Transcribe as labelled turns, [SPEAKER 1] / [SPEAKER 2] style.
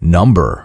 [SPEAKER 1] Number.